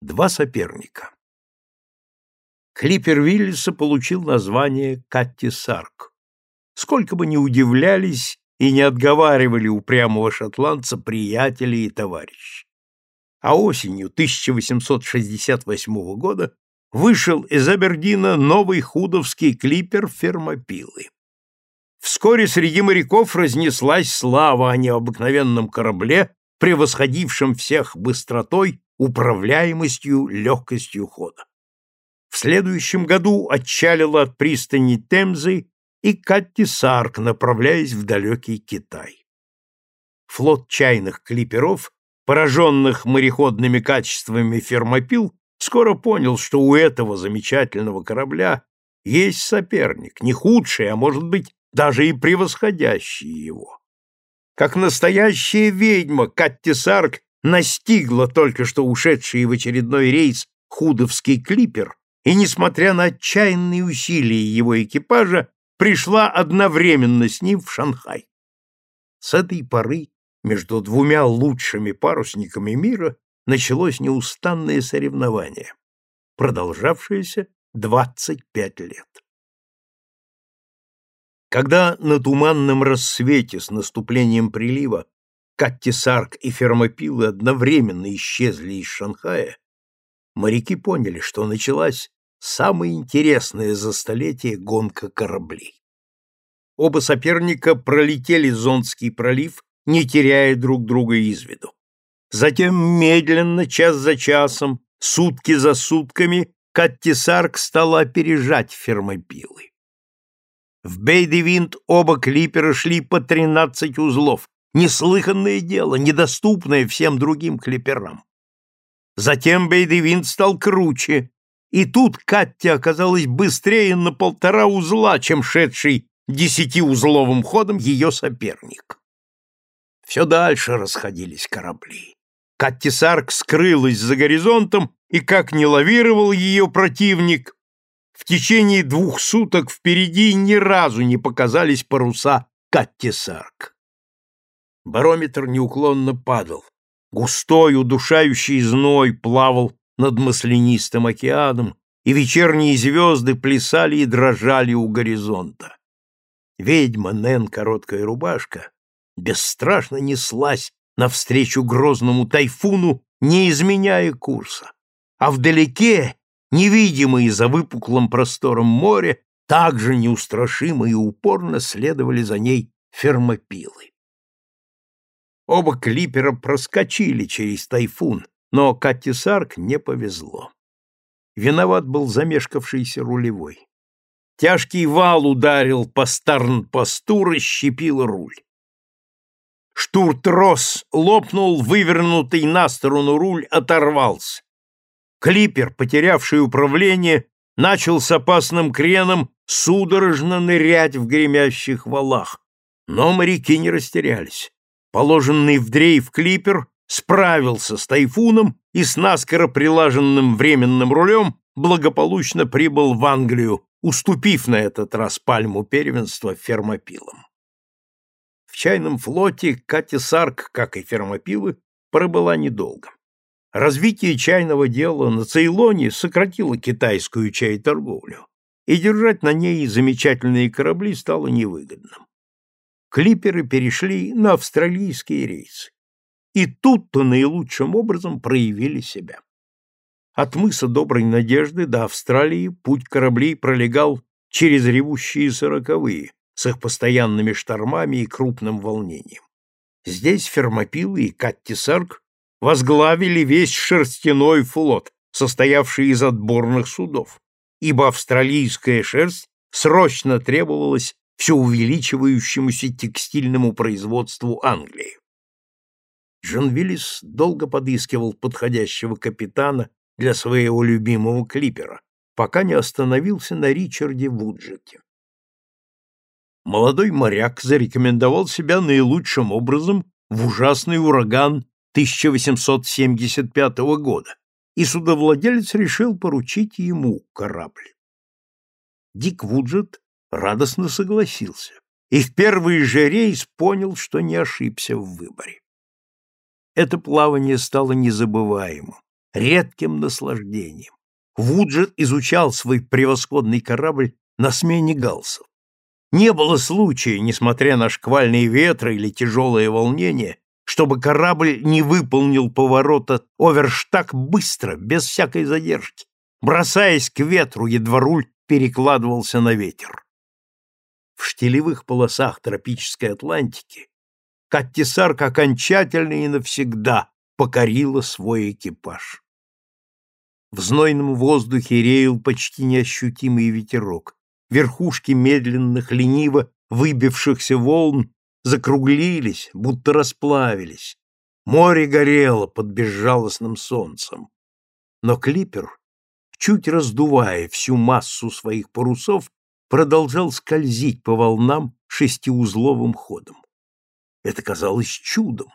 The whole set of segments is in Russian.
Два соперника. Клипер Виллиса получил название Катти Сарк. Сколько бы ни удивлялись и не отговаривали упрямого шотландца приятели и товарищи. А осенью 1868 года вышел из Абердина новый худовский клипер фермопилы. Вскоре среди моряков разнеслась слава о необыкновенном корабле, превосходившем всех быстротой, управляемостью, легкостью хода. В следующем году отчалила от пристани Темзы и Катти Сарк, направляясь в далекий Китай. Флот чайных клиперов, пораженных мореходными качествами фермопил, скоро понял, что у этого замечательного корабля есть соперник, не худший, а может быть даже и превосходящий его. Как настоящая ведьма, Катти Сарк настигла только что ушедший в очередной рейс худовский клипер и, несмотря на отчаянные усилия его экипажа, пришла одновременно с ним в Шанхай. С этой поры между двумя лучшими парусниками мира началось неустанное соревнование, продолжавшееся 25 лет. Когда на туманном рассвете с наступлением прилива Катти Сарк и Фермопилы одновременно исчезли из Шанхая, моряки поняли, что началась самое интересное за столетие гонка кораблей. Оба соперника пролетели Зонский пролив, не теряя друг друга из виду. Затем медленно, час за часом, сутки за сутками, Каттисарк стала опережать фермопилы. В Бейдевинт оба клипера шли по 13 узлов, неслыханное дело, недоступное всем другим клиперам. Затем Бейдевинт стал круче, и тут Катя оказалась быстрее на полтора узла, чем шедший десятиузловым ходом ее соперник. Все дальше расходились корабли. Катти Сарк скрылась за горизонтом, и как не лавировал ее противник, в течение двух суток впереди ни разу не показались паруса Катти Сарк. Барометр неуклонно падал. Густой, удушающий зной плавал над маслянистым океаном, и вечерние звезды плясали и дрожали у горизонта. Ведьма Нэн Короткая Рубашка бесстрашно неслась навстречу грозному тайфуну, не изменяя курса. А вдалеке, невидимые за выпуклым простором моря, также неустрашимо и упорно следовали за ней фермопилы. Оба клипера проскочили через тайфун, но Катте Сарк не повезло. Виноват был замешкавшийся рулевой. Тяжкий вал ударил по старн-посту, расщепил руль. Штуртрос лопнул, вывернутый на сторону руль оторвался. Клипер, потерявший управление, начал с опасным креном судорожно нырять в гремящих валах. Но моряки не растерялись. Положенный в дрейф клипер справился с тайфуном и с наскоро прилаженным временным рулем благополучно прибыл в Англию, уступив на этот раз пальму первенства фермопилам. В чайном флоте Катя Сарк, как и фермопилы, пробыла недолго. Развитие чайного дела на Цейлоне сократило китайскую чай-торговлю, и держать на ней замечательные корабли стало невыгодным. Клиперы перешли на австралийские рейсы и тут-то наилучшим образом проявили себя. От мыса Доброй Надежды до Австралии путь кораблей пролегал через ревущие сороковые с их постоянными штормами и крупным волнением. Здесь Фермопилы и Катти Сарк возглавили весь шерстяной флот, состоявший из отборных судов, ибо австралийская шерсть срочно требовалась все увеличивающемуся текстильному производству Англии. Джон Виллис долго подыскивал подходящего капитана для своего любимого клипера, пока не остановился на Ричарде Вуджете. Молодой моряк зарекомендовал себя наилучшим образом в ужасный ураган 1875 года, и судовладелец решил поручить ему корабль. Дик Вуджет радостно согласился и в первый же рейс понял, что не ошибся в выборе. Это плавание стало незабываемым. редким наслаждением. Вуджет изучал свой превосходный корабль на смене галсов. Не было случая, несмотря на шквальные ветры или тяжелое волнение, чтобы корабль не выполнил поворота оверштаг быстро, без всякой задержки, бросаясь к ветру, едва руль перекладывался на ветер. В штилевых полосах тропической Атлантики Катти Сарк окончательно и навсегда покорила свой экипаж. В знойном воздухе реял почти неощутимый ветерок. Верхушки медленных, лениво выбившихся волн закруглились, будто расплавились. Море горело под безжалостным солнцем. Но клипер, чуть раздувая всю массу своих парусов, продолжал скользить по волнам шестиузловым ходом. Это казалось чудом,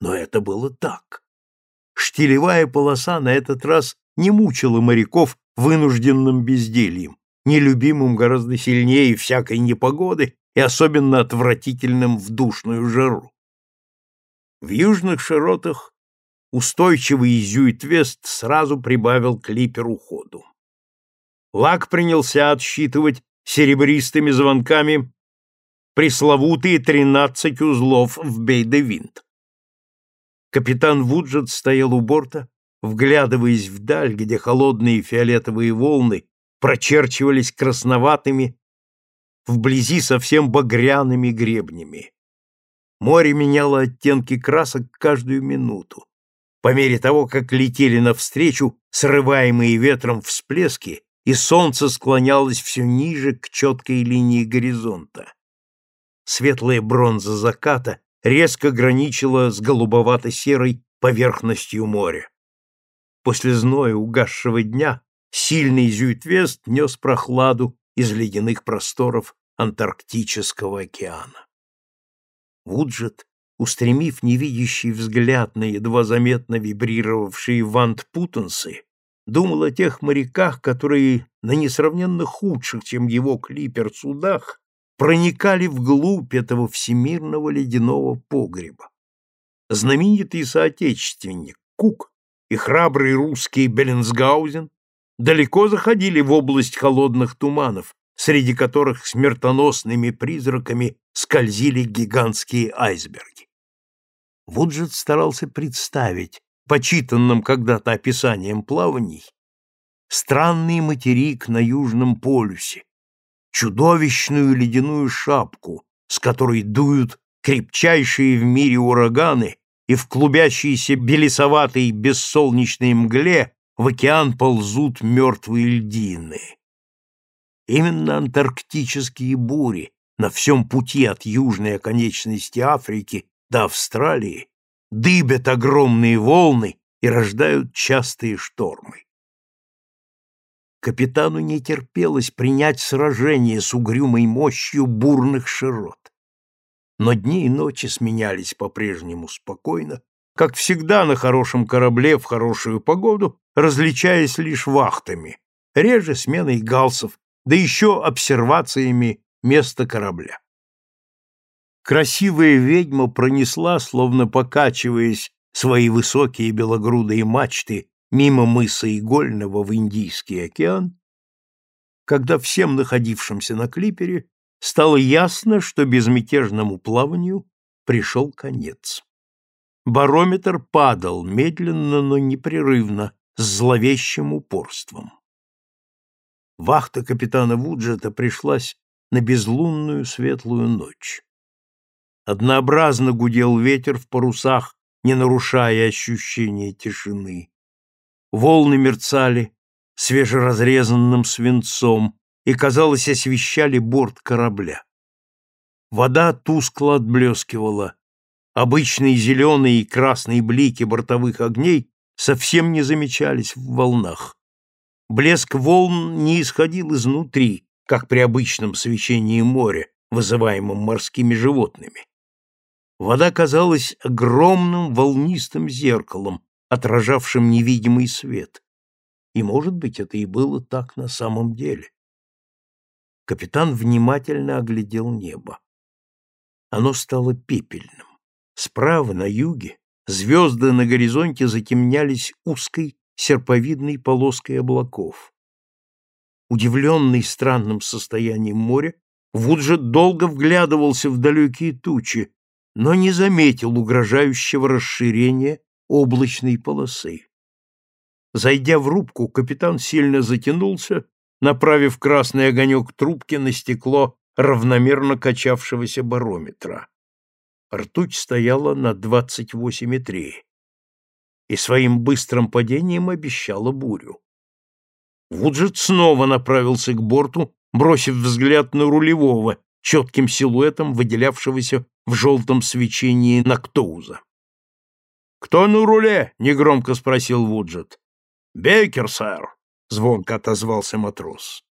но это было так. Штилевая полоса на этот раз не мучила моряков вынужденным бездельем, нелюбимым гораздо сильнее всякой непогоды и особенно отвратительным в душную жару. В южных широтах устойчивый Зюитвест сразу прибавил клиперу ходу. Лак принялся отсчитывать серебристыми звонками пресловутые тринадцать узлов в Бейдевинт. Капитан Вуджет стоял у борта, вглядываясь вдаль, где холодные фиолетовые волны прочерчивались красноватыми, вблизи совсем багряными гребнями. Море меняло оттенки красок каждую минуту. По мере того, как летели навстречу срываемые ветром всплески, и солнце склонялось все ниже к четкой линии горизонта. Светлая бронза заката резко граничила с голубовато-серой поверхностью моря. После зноя угасшего дня сильный зюитвест нес прохладу из ледяных просторов Антарктического океана. Вуджет, устремив невидящий взгляд на едва заметно вибрировавшие вантпутансы, думал о тех моряках, которые на несравненно худших, чем его клипер, судах проникали вглубь этого всемирного ледяного погреба. Знаменитый соотечественник Кук и храбрый русский Беллинсгаузен далеко заходили в область холодных туманов, среди которых смертоносными призраками скользили гигантские айсберги. Вуджет старался представить, почитанным когда-то описанием плаваний, странный материк на Южном полюсе, чудовищную ледяную шапку, с которой дуют крепчайшие в мире ураганы и в клубящейся белесоватой бессолнечной мгле в океан ползут мертвые льдины. Именно антарктические бури на всем пути от южной оконечности Африки до Австралии дыбят огромные волны и рождают частые штормы. Капитану не терпелось принять сражение с угрюмой мощью бурных широт но дни и ночи сменялись по-прежнему спокойно, как всегда на хорошем корабле в хорошую погоду, различаясь лишь вахтами, реже сменой галсов, да еще обсервациями места корабля. Красивая ведьма пронесла, словно покачиваясь, свои высокие белогрудые мачты мимо мыса Игольного в Индийский океан, когда всем находившимся на клипере стало ясно, что безмятежному плаванию пришел конец. Барометр падал медленно, но непрерывно, с зловещим упорством. Вахта капитана Вуджета пришлась на безлунную светлую ночь. Однообразно гудел ветер в парусах, не нарушая ощущения тишины. Волны мерцали свежеразрезанным свинцом, и, казалось, освещали борт корабля. Вода тускло отблескивала. Обычные зеленые и красные блики бортовых огней совсем не замечались в волнах. Блеск волн не исходил изнутри, как при обычном свечении моря, вызываемом морскими животными. Вода казалась огромным волнистым зеркалом, отражавшим невидимый свет. И, может быть, это и было так на самом деле. Капитан внимательно оглядел небо. Оно стало пепельным. Справа, на юге, звезды на горизонте затемнялись узкой серповидной полоской облаков. Удивленный странным состоянием моря, Вуджет долго вглядывался в далекие тучи, но не заметил угрожающего расширения облачной полосы. Зайдя в рубку, капитан сильно затянулся, направив красный огонек трубки на стекло равномерно качавшегося барометра. Ртуть стояла на 28,3 и своим быстрым падением обещала бурю. Вуджет снова направился к борту, бросив взгляд на рулевого, четким силуэтом выделявшегося в желтом свечении Нактоуза. «Кто на руле?» — негромко спросил Вуджет. «Бейкер, сэр», — звонко отозвался матрос.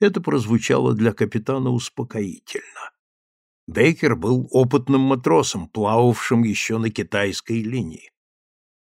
Это прозвучало для капитана успокоительно. Бейкер был опытным матросом, плававшим еще на китайской линии.